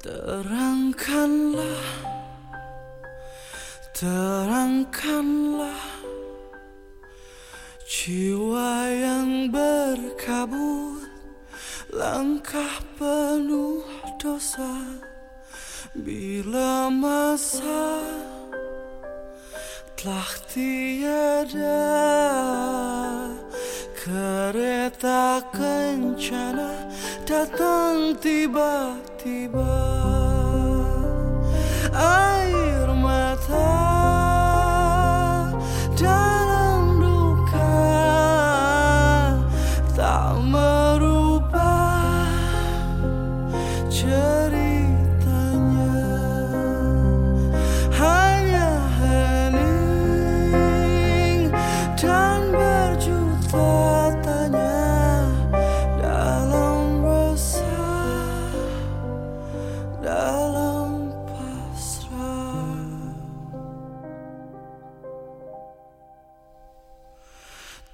Terangkanlah Terangkanlah Jiwa yang berkabut Langkah penuh dosa. Bila masa telah tiada Kereta kencana datang tiba-tiba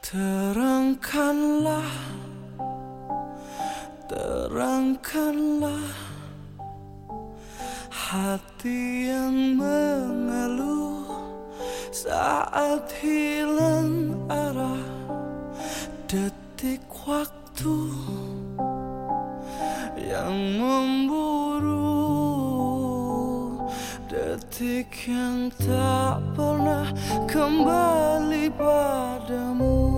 Terangkanlah, terangkanlah Hati yang mengeluh saat hilang arah Detik waktu yang memburu. Detik yang tak pernah kembali padamu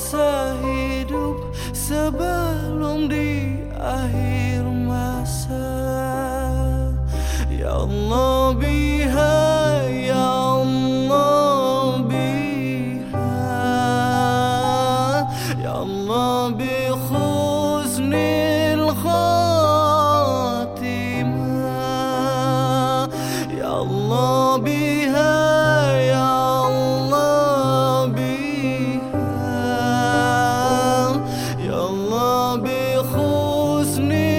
Dosa hidup sebelum di akhir masa. Ya Allah biha, الخسن